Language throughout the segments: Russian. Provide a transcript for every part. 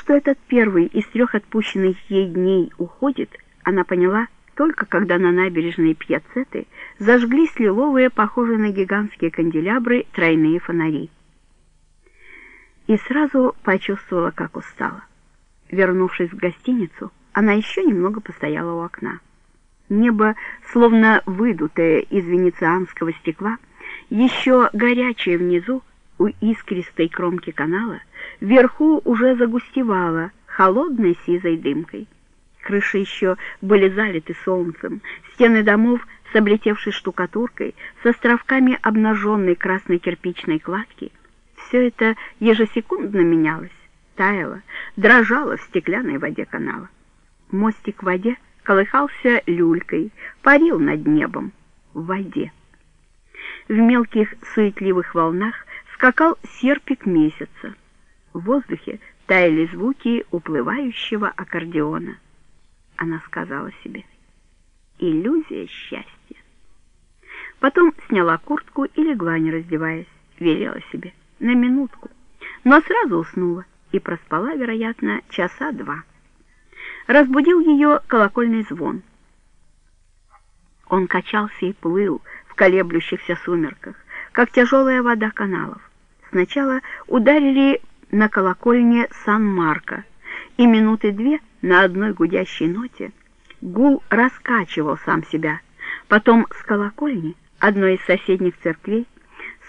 что этот первый из трех отпущенных ей дней уходит, она поняла только когда на набережной Пьяцеты зажглись лиловые, похожие на гигантские канделябры, тройные фонари. И сразу почувствовала, как устала. Вернувшись в гостиницу, она еще немного постояла у окна. Небо, словно выдутое из венецианского стекла, еще горячее внизу, у искристой кромки канала, вверху уже загустевало холодной сизой дымкой. Крыши еще были залиты солнцем, стены домов с облетевшей штукатуркой, с островками обнаженной красной кирпичной кладки. Все это ежесекундно менялось, таяло, дрожало в стеклянной воде канала. Мостик в воде колыхался люлькой, парил над небом, в воде. В мелких суетливых волнах скакал серпик месяца. В воздухе таяли звуки уплывающего аккордеона она сказала себе. Иллюзия счастья. Потом сняла куртку и легла, не раздеваясь, велела себе на минутку, но сразу уснула и проспала, вероятно, часа два. Разбудил ее колокольный звон. Он качался и плыл в колеблющихся сумерках, как тяжелая вода каналов. Сначала ударили на колокольне Сан-Марко, и минуты две на одной гудящей ноте гул раскачивал сам себя. Потом с колокольни одной из соседних церквей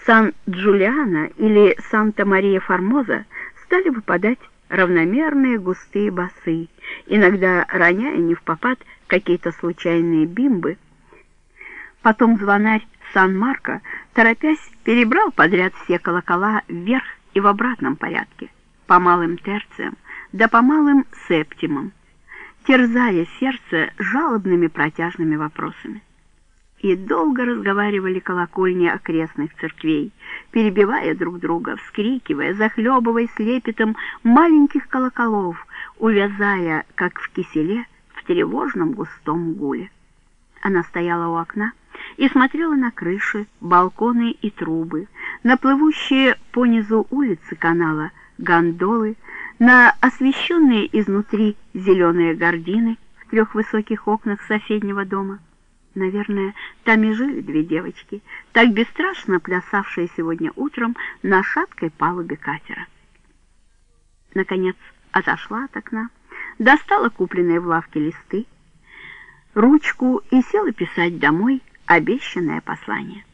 Сан-Джулиана или Санта-Мария-Формоза стали выпадать равномерные густые басы, иногда роняя не в попад какие-то случайные бимбы. Потом звонарь Сан-Марко, торопясь, перебрал подряд все колокола вверх и в обратном порядке, по малым терциям, да по малым септимам, терзая сердце жалобными протяжными вопросами. И долго разговаривали колокольни окрестных церквей, перебивая друг друга, вскрикивая, захлебываясь лепетом маленьких колоколов, увязая, как в киселе, в тревожном густом гуле. Она стояла у окна и смотрела на крыши, балконы и трубы, на плывущие по низу улицы канала гондолы, на освещенные изнутри зеленые гардины в трех высоких окнах соседнего дома. Наверное, там и жили две девочки, так бесстрашно плясавшие сегодня утром на шаткой палубе катера. Наконец отошла от окна, достала купленные в лавке листы, ручку и села писать домой обещанное послание.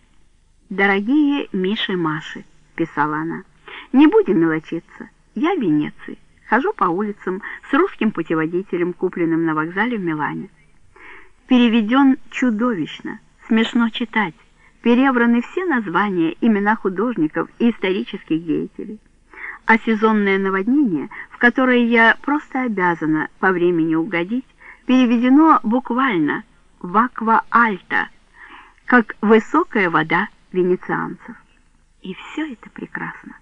«Дорогие Миши Маши», — писала она, — «не будем мелочиться». Я в Венеции. Хожу по улицам с русским путеводителем, купленным на вокзале в Милане. Переведен чудовищно, смешно читать. Перебраны все названия, имена художников и исторических деятелей. А сезонное наводнение, в которое я просто обязана по времени угодить, переведено буквально в аква-альта, как высокая вода венецианцев. И все это прекрасно.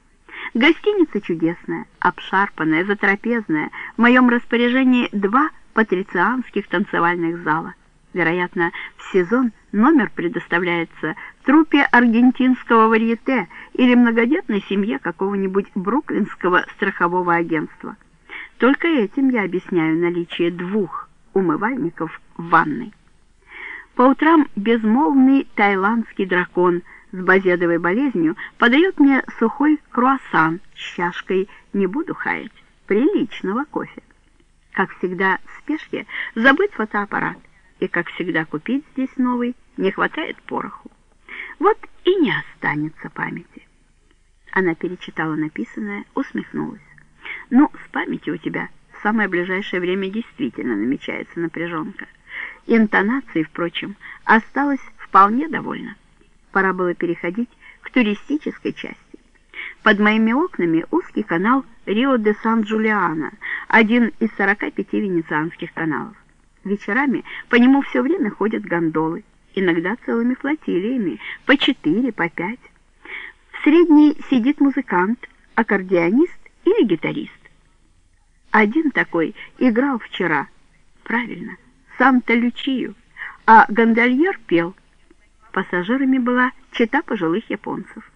Гостиница чудесная, обшарпанная, затрапезная. В моем распоряжении два патрицианских танцевальных зала. Вероятно, в сезон номер предоставляется труппе аргентинского варьете или многодетной семье какого-нибудь бруклинского страхового агентства. Только этим я объясняю наличие двух умывальников в ванной. По утрам безмолвный тайландский дракон – с базедовой болезнью подает мне сухой круассан с чашкой «не буду хаять» приличного кофе. Как всегда в спешке забыть фотоаппарат, и, как всегда, купить здесь новый не хватает пороху. Вот и не останется памяти. Она перечитала написанное, усмехнулась. Ну, с памятью у тебя в самое ближайшее время действительно намечается напряженка. Интонации, впрочем, осталось вполне довольно пора было переходить к туристической части. Под моими окнами узкий канал Рио-де-Сан-Джулиано, один из 45 венецианских каналов. Вечерами по нему все время ходят гондолы, иногда целыми флотилиями, по четыре, по пять. В средней сидит музыкант, аккордеонист или гитарист. Один такой играл вчера, правильно, Санта-Лючию, а гондольер пел – Пассажирами была чета пожилых японцев.